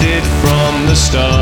existed from the start.